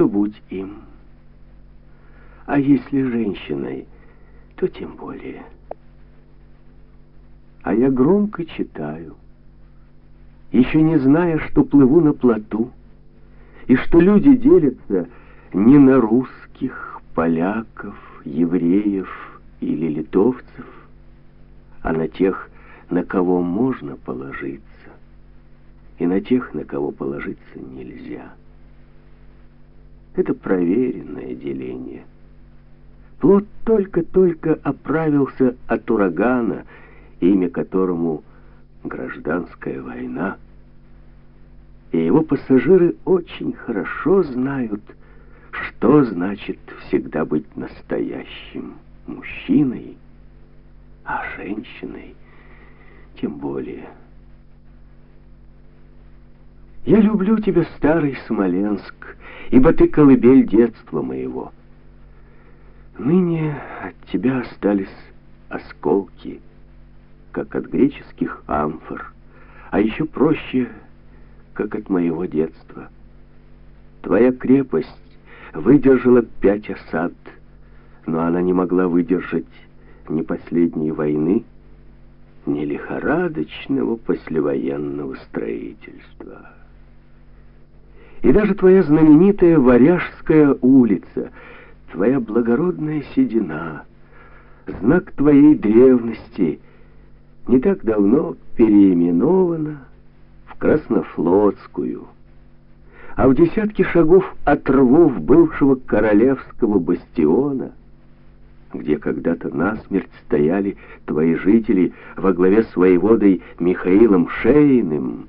то будь им. А если женщиной, то тем более. А я громко читаю, еще не зная, что плыву на плоту, и что люди делятся не на русских, поляков, евреев или литовцев, а на тех, на кого можно положиться, и на тех, на кого положиться нельзя. Это проверенное деление. Плод только-только оправился от урагана, имя которому гражданская война, и его пассажиры очень хорошо знают, что значит всегда быть настоящим мужчиной, а женщиной тем более. Я люблю тебя, старый Смоленск, ибо ты колыбель детства моего. Ныне от тебя остались осколки, как от греческих амфор, а еще проще, как от моего детства. Твоя крепость выдержала пять осад, но она не могла выдержать ни последней войны, ни лихорадочного послевоенного строительства. И даже твоя знаменитая Варяжская улица, твоя благородная седина, знак твоей древности, не так давно переименована в Краснофлотскую, а в десятки шагов от рвов бывшего королевского бастиона, где когда-то насмерть стояли твои жители во главе с воеводой Михаилом Шейным,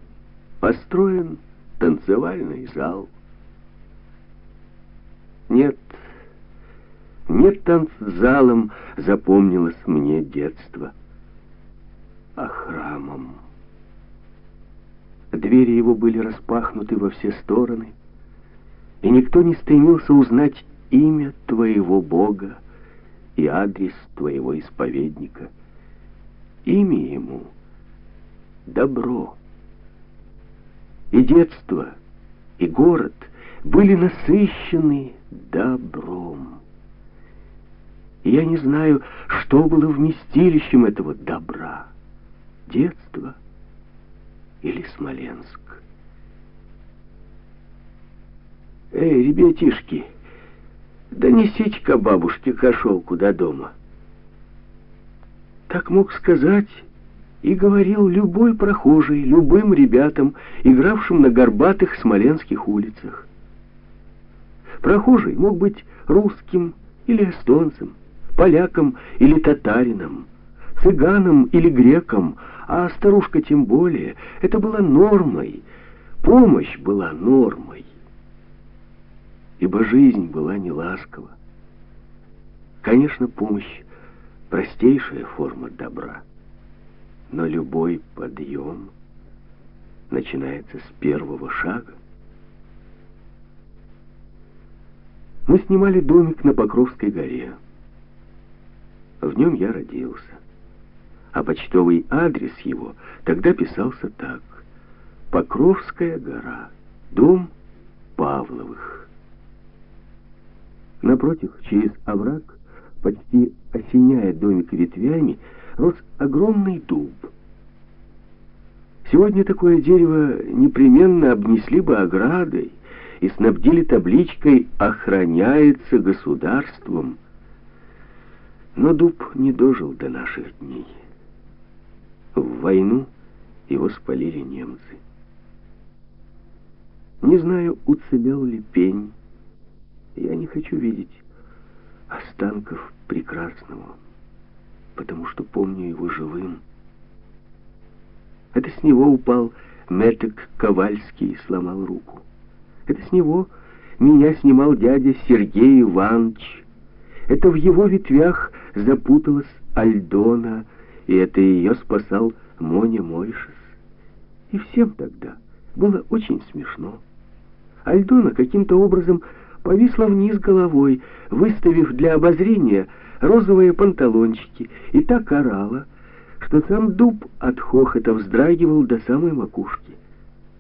построен танцевальный зал. Нет, нет танцзалом запомнилось мне детство, а храмом. Двери его были распахнуты во все стороны, и никто не стремился узнать имя твоего Бога и адрес твоего исповедника. Имя ему — добро. И детство, и город были насыщены добром. Я не знаю, что было вместилищем этого добра. Детство или Смоленск. Эй, ребятишки, донесите-ка бабушке кошелку до дома. Так мог сказать и говорил любой прохожий, любым ребятам, игравшим на горбатых смоленских улицах. Прохожий мог быть русским или эстонцем, поляком или татарином, цыганом или греком, а старушка тем более. Это было нормой, помощь была нормой. Ибо жизнь была не ласкова. Конечно, помощь — простейшая форма добра. Но любой подъем начинается с первого шага. Мы снимали домик на Покровской горе. В нем я родился. А почтовый адрес его тогда писался так. Покровская гора, дом Павловых. Напротив, через овраг, почти осеняя домик ветвями, рос огромный дуб. Сегодня такое дерево непременно обнесли бы оградой и снабдили табличкой «Охраняется государством». Но дуб не дожил до наших дней. В войну его спалили немцы. Не знаю, уцелел ли пень. Я не хочу видеть останков прекрасного потому что помню его живым. Это с него упал Метек Ковальский и сломал руку. Это с него меня снимал дядя Сергей Иванович. Это в его ветвях запуталась Альдона, и это ее спасал Моня Мойшес. И всем тогда было очень смешно. Альдона каким-то образом повисла вниз головой, выставив для обозрения розовые панталончики, и так орала, что сам дуб от хохота вздрагивал до самой макушки.